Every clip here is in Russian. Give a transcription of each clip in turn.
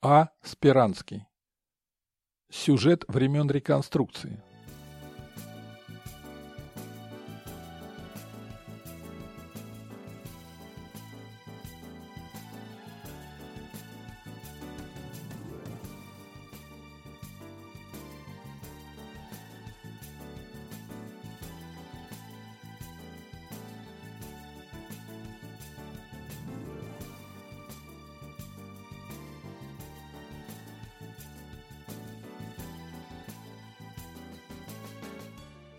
А. Спиранский. Сюжет времен реконструкции.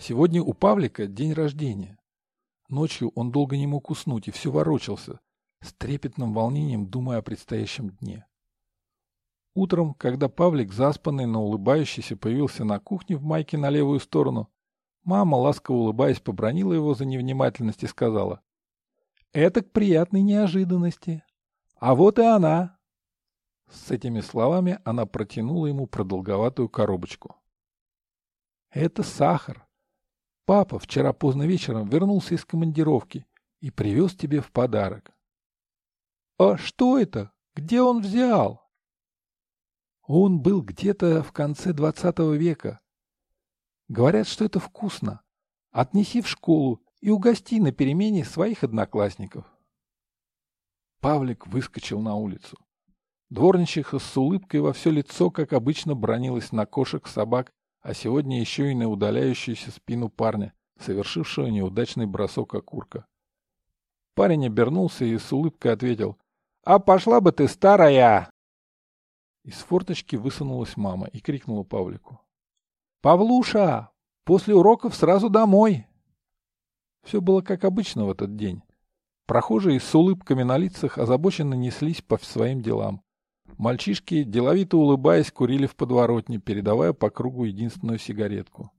Сегодня у Павлика день рождения. Ночью он долго не мог уснуть и все ворочался, с трепетным волнением думая о предстоящем дне. Утром, когда Павлик, заспанный, но улыбающийся, появился на кухне в майке на левую сторону, мама, ласково улыбаясь, побронила его за невнимательность и сказала, «Это к приятной неожиданности. А вот и она!» С этими словами она протянула ему продолговатую коробочку. «Это сахар», Папа вчера поздно вечером вернулся из командировки и привез тебе в подарок. А что это? Где он взял? Он был где-то в конце двадцатого века. Говорят, что это вкусно. Отнеси в школу и угости на перемене своих одноклассников. Павлик выскочил на улицу. Дворничиха с улыбкой во все лицо, как обычно, бронилась на кошек, собак а сегодня еще и на удаляющуюся спину парня, совершившего неудачный бросок окурка. Парень обернулся и с улыбкой ответил «А пошла бы ты, старая!» Из форточки высунулась мама и крикнула Павлику «Павлуша, после уроков сразу домой!» Все было как обычно в этот день. Прохожие с улыбками на лицах озабоченно неслись по своим делам. Мальчишки, деловито улыбаясь, курили в подворотне, передавая по кругу единственную сигаретку.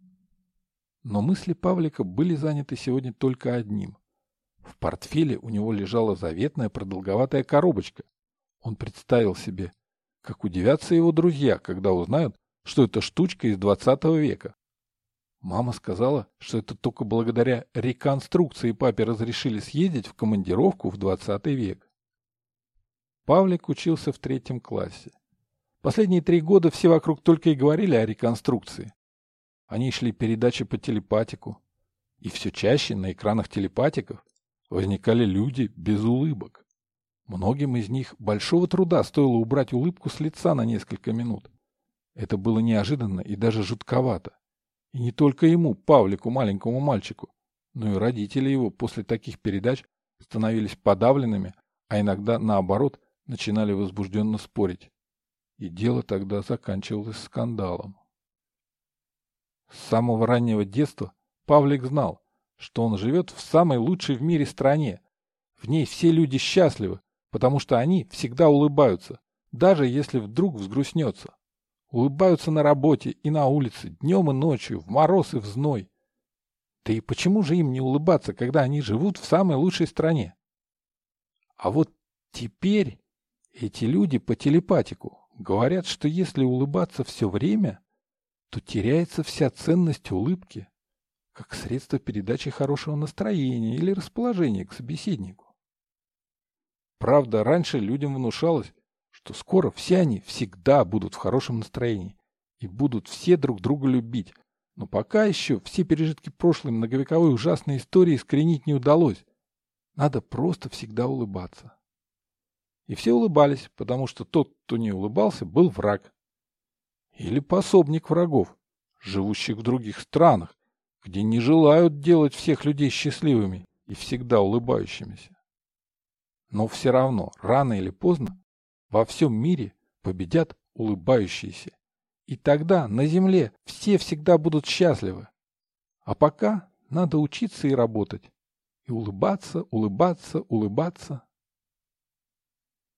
Но мысли Павлика были заняты сегодня только одним. В портфеле у него лежала заветная продолговатая коробочка. Он представил себе, как удивятся его друзья, когда узнают, что это штучка из 20 века. Мама сказала, что это только благодаря реконструкции папе разрешили съездить в командировку в 20 век. Павлик учился в третьем классе. Последние три года все вокруг только и говорили о реконструкции. Они шли передачи по телепатику. И все чаще на экранах телепатиков возникали люди без улыбок. Многим из них большого труда стоило убрать улыбку с лица на несколько минут. Это было неожиданно и даже жутковато. И не только ему, Павлику, маленькому мальчику, но и родители его после таких передач становились подавленными, а иногда, наоборот, начинали возбужденно спорить. И дело тогда заканчивалось скандалом. С самого раннего детства Павлик знал, что он живет в самой лучшей в мире стране. В ней все люди счастливы, потому что они всегда улыбаются, даже если вдруг взгрустнется. Улыбаются на работе и на улице, днем и ночью, в мороз и в зной. Да и почему же им не улыбаться, когда они живут в самой лучшей стране? А вот теперь эти люди по телепатику говорят, что если улыбаться все время, то теряется вся ценность улыбки, как средство передачи хорошего настроения или расположения к собеседнику. Правда, раньше людям внушалось, что скоро все они всегда будут в хорошем настроении и будут все друг друга любить, но пока еще все пережитки прошлой многовековой ужасной истории искоренить не удалось. Надо просто всегда улыбаться. И все улыбались, потому что тот, кто не улыбался, был враг. Или пособник врагов, живущих в других странах, где не желают делать всех людей счастливыми и всегда улыбающимися. Но все равно, рано или поздно, во всем мире победят улыбающиеся. И тогда на земле все всегда будут счастливы. А пока надо учиться и работать. И улыбаться, улыбаться, улыбаться.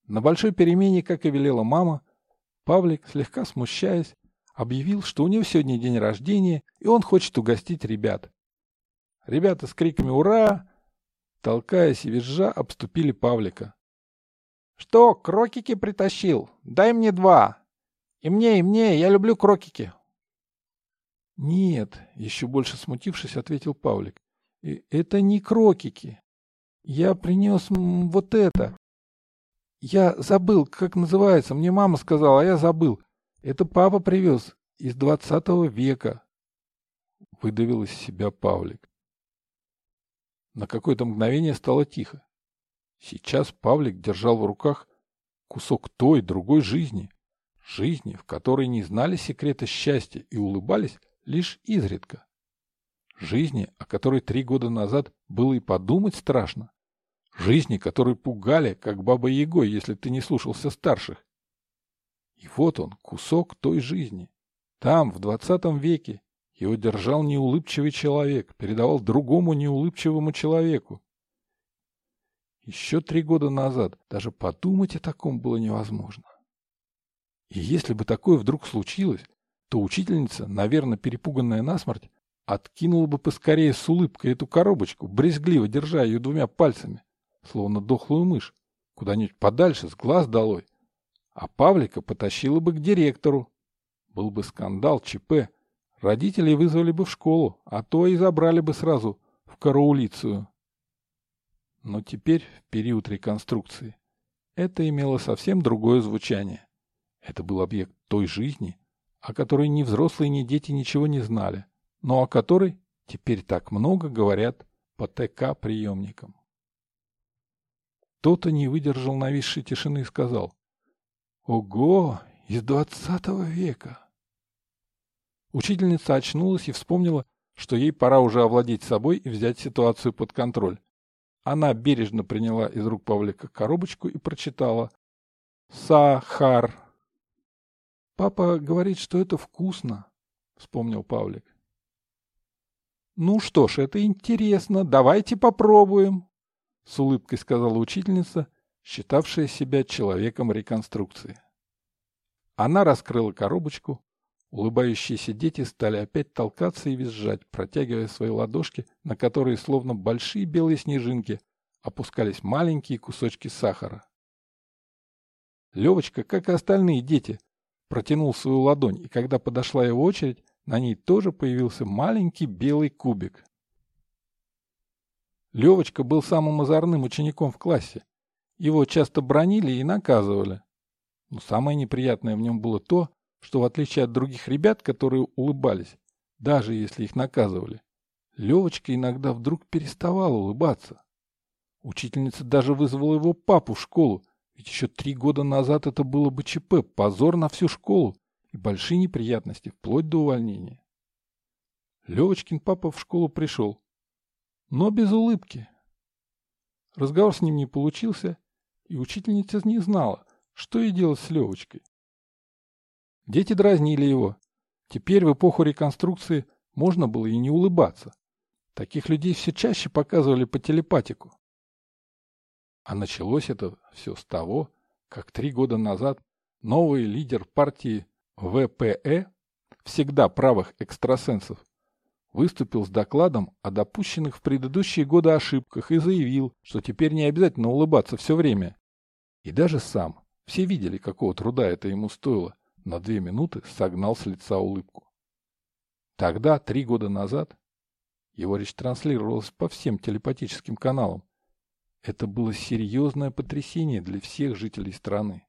На большой перемене, как и велела мама, Павлик, слегка смущаясь, объявил, что у него сегодня день рождения, и он хочет угостить ребят. Ребята с криками «Ура!», толкаясь и визжа, обступили Павлика. «Что, крокики притащил? Дай мне два! И мне, и мне, я люблю крокики!» «Нет», — еще больше смутившись, ответил Павлик. «Это не крокики. Я принес вот это. Я забыл, как называется. Мне мама сказала, а я забыл. Это папа привез из двадцатого века. Выдавил из себя Павлик. На какое-то мгновение стало тихо. Сейчас Павлик держал в руках кусок той, другой жизни. Жизни, в которой не знали секрета счастья и улыбались лишь изредка. Жизни, о которой три года назад было и подумать страшно. Жизни, которые пугали, как баба Егой, если ты не слушался старших. И вот он, кусок той жизни. Там, в двадцатом веке, его держал неулыбчивый человек, передавал другому неулыбчивому человеку. Еще три года назад даже подумать о таком было невозможно. И если бы такое вдруг случилось, то учительница, наверное, перепуганная насмерть, откинула бы поскорее с улыбкой эту коробочку, брезгливо держа ее двумя пальцами, словно дохлую мышь, куда-нибудь подальше, с глаз долой. А Павлика потащила бы к директору. Был бы скандал, ЧП. Родителей вызвали бы в школу, а то и забрали бы сразу в караулицию. Но теперь, в период реконструкции, это имело совсем другое звучание. Это был объект той жизни, о которой ни взрослые, ни дети ничего не знали, но о которой теперь так много говорят по ТК-приемникам. Кто-то не выдержал нависшей тишины и сказал «Ого, из двадцатого века!» Учительница очнулась и вспомнила, что ей пора уже овладеть собой и взять ситуацию под контроль. Она бережно приняла из рук Павлика коробочку и прочитала «Сахар». «Папа говорит, что это вкусно», — вспомнил Павлик. «Ну что ж, это интересно, давайте попробуем», — с улыбкой сказала учительница, считавшая себя человеком реконструкции. Она раскрыла коробочку, улыбающиеся дети стали опять толкаться и визжать, протягивая свои ладошки, на которые, словно большие белые снежинки, опускались маленькие кусочки сахара. Левочка, как и остальные дети, протянул свою ладонь, и когда подошла его очередь, на ней тоже появился маленький белый кубик. Левочка был самым озорным учеником в классе. Его часто бронили и наказывали. Но самое неприятное в нем было то, что в отличие от других ребят, которые улыбались, даже если их наказывали, Левочка иногда вдруг переставал улыбаться. Учительница даже вызвала его папу в школу, ведь еще три года назад это было бы ЧП, позор на всю школу и большие неприятности, вплоть до увольнения. Левочкин папа в школу пришел, но без улыбки. Разговор с ним не получился, и учительница не знала, что ей делать с Левочкой. Дети дразнили его. Теперь в эпоху реконструкции можно было и не улыбаться. Таких людей все чаще показывали по телепатику. А началось это все с того, как три года назад новый лидер партии ВПЭ, всегда правых экстрасенсов, выступил с докладом о допущенных в предыдущие годы ошибках и заявил, что теперь не обязательно улыбаться все время. И даже сам, все видели, какого труда это ему стоило, на две минуты согнал с лица улыбку. Тогда, три года назад, его речь транслировалась по всем телепатическим каналам. Это было серьезное потрясение для всех жителей страны.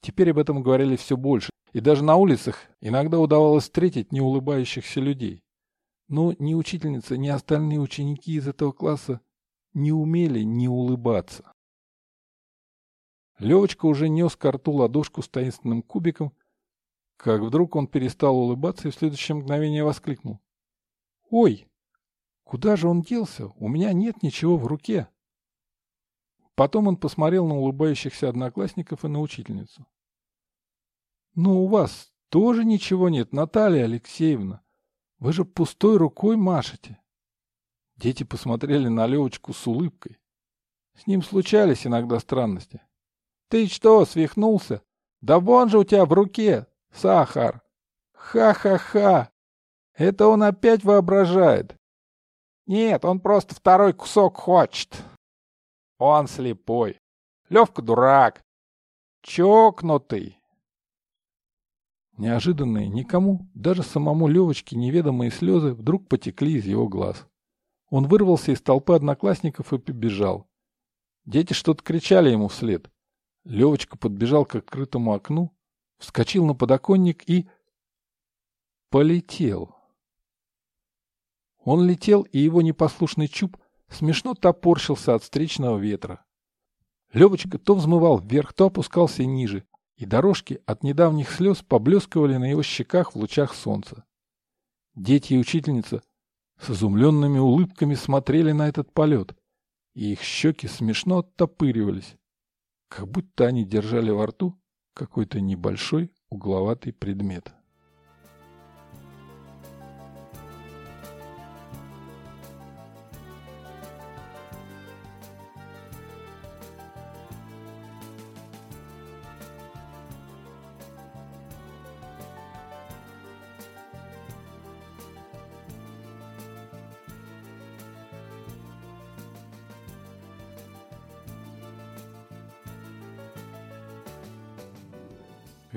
Теперь об этом говорили все больше, и даже на улицах иногда удавалось встретить неулыбающихся людей. Но ни учительница, ни остальные ученики из этого класса не умели не улыбаться. Левочка уже нес к рту ладошку с таинственным кубиком, как вдруг он перестал улыбаться и в следующее мгновение воскликнул. «Ой, куда же он делся? У меня нет ничего в руке!» Потом он посмотрел на улыбающихся одноклассников и на учительницу. «Ну, у вас тоже ничего нет, Наталья Алексеевна. Вы же пустой рукой машете». Дети посмотрели на Левочку с улыбкой. С ним случались иногда странности. «Ты что, свихнулся? Да вон же у тебя в руке сахар! Ха-ха-ха! Это он опять воображает!» «Нет, он просто второй кусок хочет!» «Он слепой! Левка дурак! Чокнутый!» Неожиданные, никому, даже самому Левочке неведомые слезы вдруг потекли из его глаз. Он вырвался из толпы одноклассников и побежал. Дети что-то кричали ему вслед. Левочка подбежал к открытому окну, вскочил на подоконник и... полетел. Он летел, и его непослушный чуб смешно топорщился от встречного ветра. Левочка то взмывал вверх, то опускался ниже, и дорожки от недавних слез поблескивали на его щеках в лучах солнца. Дети и учительница с изумленными улыбками смотрели на этот полет, и их щеки смешно оттопыривались, как будто они держали во рту какой-то небольшой угловатый предмет.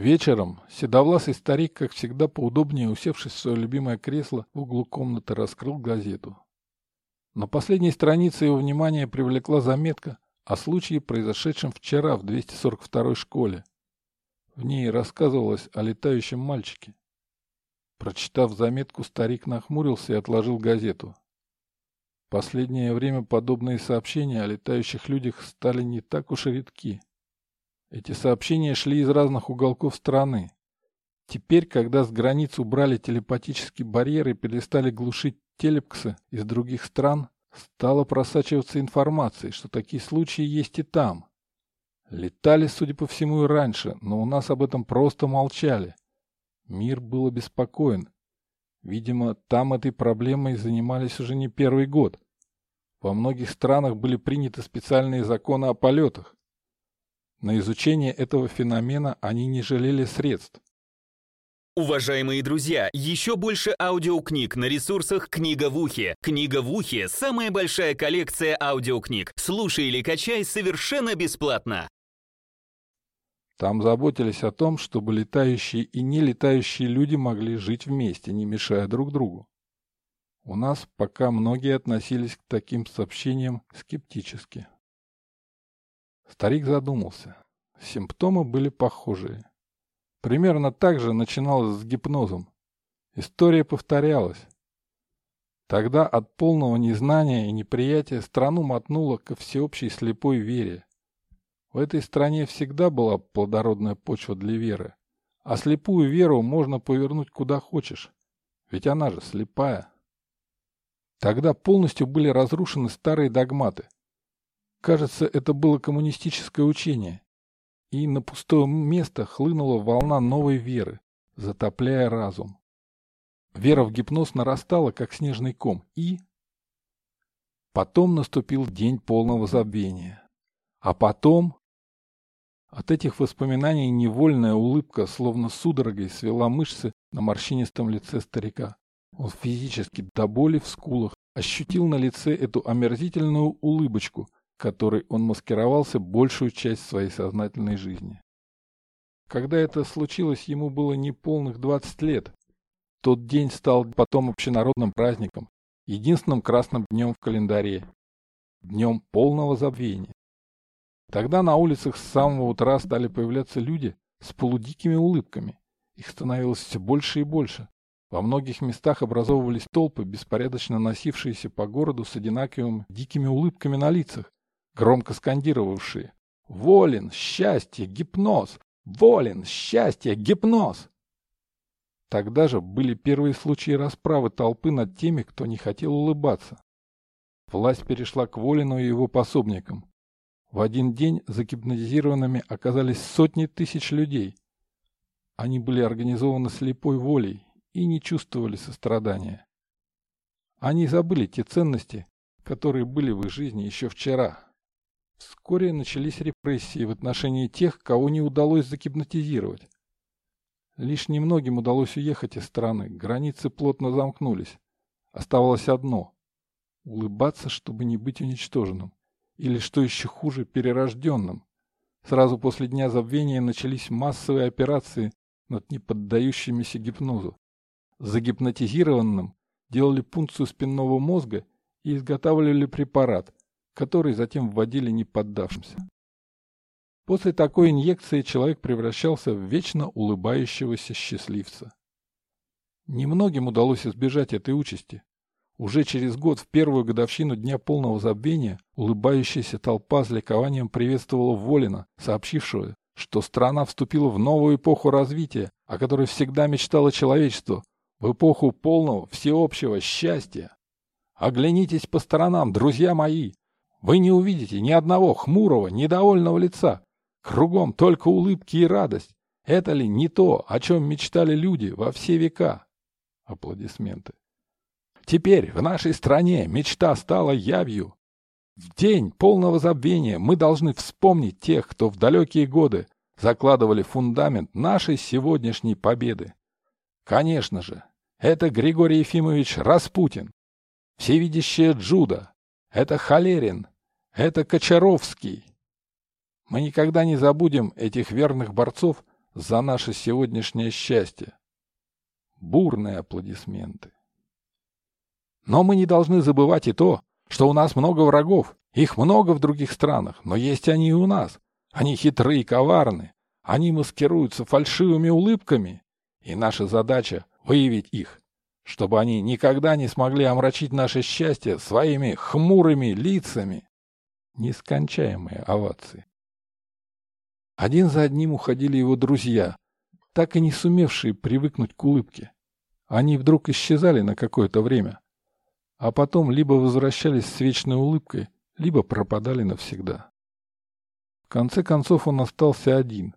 Вечером седовласый старик, как всегда поудобнее усевшись в свое любимое кресло в углу комнаты, раскрыл газету. На последней странице его внимание привлекла заметка о случае, произошедшем вчера в 242-й школе. В ней рассказывалось о летающем мальчике. Прочитав заметку, старик нахмурился и отложил газету. Последнее время подобные сообщения о летающих людях стали не так уж и редки. Эти сообщения шли из разных уголков страны. Теперь, когда с границ убрали телепатические барьеры и перестали глушить телепксы из других стран, стала просачиваться информация, что такие случаи есть и там. Летали, судя по всему, и раньше, но у нас об этом просто молчали. Мир был обеспокоен. Видимо, там этой проблемой занимались уже не первый год. Во многих странах были приняты специальные законы о полетах. На изучение этого феномена они не жалели средств. Уважаемые друзья, еще больше аудиокниг на ресурсах «Книга в ухе». «Книга в ухе» — самая большая коллекция аудиокниг. Слушай или качай совершенно бесплатно. Там заботились о том, чтобы летающие и нелетающие люди могли жить вместе, не мешая друг другу. У нас пока многие относились к таким сообщениям скептически. Старик задумался. Симптомы были похожие. Примерно так же начиналось с гипнозом. История повторялась. Тогда от полного незнания и неприятия страну мотнуло ко всеобщей слепой вере. В этой стране всегда была плодородная почва для веры, а слепую веру можно повернуть куда хочешь, ведь она же слепая. Тогда полностью были разрушены старые догматы, Кажется, это было коммунистическое учение. И на пустое место хлынула волна новой веры, затопляя разум. Вера в гипноз нарастала, как снежный ком, и... Потом наступил день полного забвения. А потом... От этих воспоминаний невольная улыбка, словно судорогой, свела мышцы на морщинистом лице старика. Он физически до боли в скулах ощутил на лице эту омерзительную улыбочку, которой он маскировался большую часть своей сознательной жизни. Когда это случилось, ему было неполных 20 лет. Тот день стал потом общенародным праздником, единственным красным днем в календаре, днем полного забвения. Тогда на улицах с самого утра стали появляться люди с полудикими улыбками. Их становилось все больше и больше. Во многих местах образовывались толпы, беспорядочно носившиеся по городу с одинаковыми дикими улыбками на лицах, громко скандировавшие «Волен! Счастье! Гипноз! Волен! Счастье! Гипноз!» Тогда же были первые случаи расправы толпы над теми, кто не хотел улыбаться. Власть перешла к Волину и его пособникам. В один день загипнотизированными оказались сотни тысяч людей. Они были организованы слепой волей и не чувствовали сострадания. Они забыли те ценности, которые были в их жизни еще вчера. Вскоре начались репрессии в отношении тех, кого не удалось загипнотизировать. Лишь немногим удалось уехать из страны, границы плотно замкнулись. Оставалось одно — улыбаться, чтобы не быть уничтоженным. Или, что еще хуже, перерожденным. Сразу после Дня Забвения начались массовые операции над неподдающимися гипнозу. Загипнотизированным делали пункцию спинного мозга и изготавливали препарат — который затем вводили неподдавшимся. После такой инъекции человек превращался в вечно улыбающегося счастливца. Немногим удалось избежать этой участи. Уже через год, в первую годовщину Дня полного забвения, улыбающаяся толпа с ликованием приветствовала Волина, сообщившего, что страна вступила в новую эпоху развития, о которой всегда мечтало человечество, в эпоху полного всеобщего счастья. Оглянитесь по сторонам, друзья мои. Вы не увидите ни одного хмурого, недовольного лица. Кругом только улыбки и радость. Это ли не то, о чем мечтали люди во все века? Аплодисменты. Теперь в нашей стране мечта стала явью. В день полного забвения мы должны вспомнить тех, кто в далекие годы закладывали фундамент нашей сегодняшней победы. Конечно же, это Григорий Ефимович Распутин, всевидящее Джуда, это Халерин, это Кочаровский. Мы никогда не забудем этих верных борцов за наше сегодняшнее счастье. Бурные аплодисменты. Но мы не должны забывать и то, что у нас много врагов, их много в других странах, но есть они и у нас. Они хитрые и коварны, они маскируются фальшивыми улыбками, и наша задача выявить их, чтобы они никогда не смогли омрачить наше счастье своими хмурыми лицами. Нескончаемые овации. Один за одним уходили его друзья, так и не сумевшие привыкнуть к улыбке. Они вдруг исчезали на какое-то время, а потом либо возвращались с вечной улыбкой, либо пропадали навсегда. В конце концов он остался один.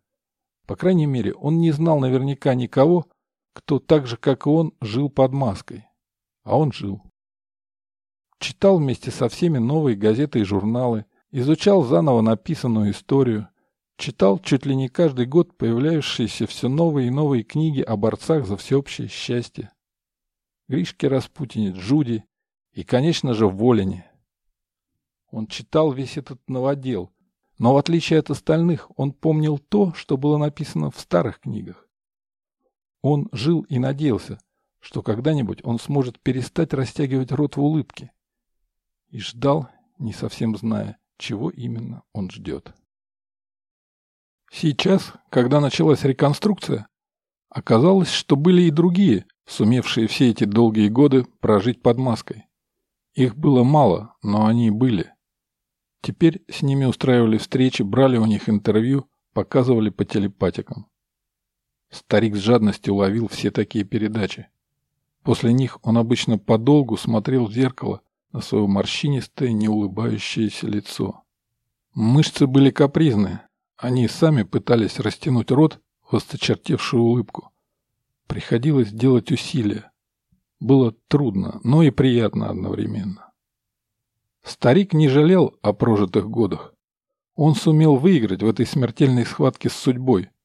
По крайней мере, он не знал наверняка никого, кто так же, как и он, жил под маской. А он жил. Читал вместе со всеми новые газеты и журналы, изучал заново написанную историю, читал чуть ли не каждый год появляющиеся все новые и новые книги о борцах за всеобщее счастье. Гришке Распутине, Джуди и, конечно же, Волине. Он читал весь этот новодел, но в отличие от остальных, он помнил то, что было написано в старых книгах. Он жил и надеялся, что когда-нибудь он сможет перестать растягивать рот в улыбке. И ждал, не совсем зная, чего именно он ждет. Сейчас, когда началась реконструкция, оказалось, что были и другие, сумевшие все эти долгие годы прожить под маской. Их было мало, но они были. Теперь с ними устраивали встречи, брали у них интервью, показывали по телепатикам. Старик с жадностью ловил все такие передачи. После них он обычно подолгу смотрел в зеркало на свое морщинистое, неулыбающееся лицо. Мышцы были капризные. Они сами пытались растянуть рот в осточертевшую улыбку. Приходилось делать усилия. Было трудно, но и приятно одновременно. Старик не жалел о прожитых годах. Он сумел выиграть в этой смертельной схватке с судьбой –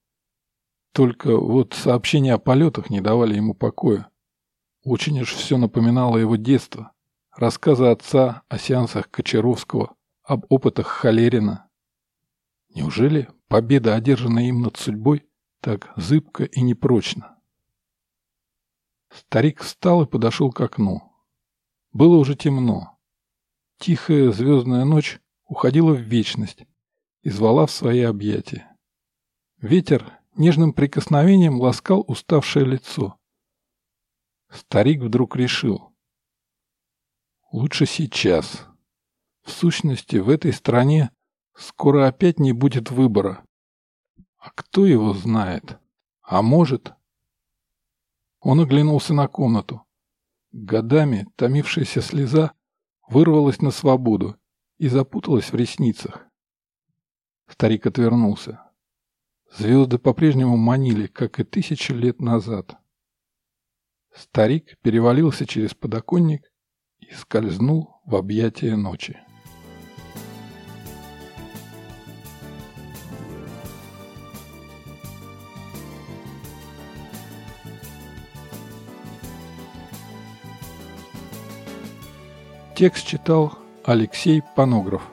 только вот сообщения о полетах не давали ему покоя. Очень уж все напоминало его детство. Рассказы отца о сеансах Кочаровского, об опытах Халерина. Неужели победа, одержанная им над судьбой, так зыбко и непрочна? Старик встал и подошел к окну. Было уже темно. Тихая звездная ночь уходила в вечность и звала в свои объятия. Ветер нежным прикосновением ласкал уставшее лицо. Старик вдруг решил. Лучше сейчас. В сущности, в этой стране скоро опять не будет выбора. А кто его знает? А может... Он оглянулся на комнату. Годами томившаяся слеза вырвалась на свободу и запуталась в ресницах. Старик отвернулся. Звезды по-прежнему манили, как и тысячи лет назад. Старик перевалился через подоконник и скользнул в объятия ночи. Текст читал Алексей Панограф.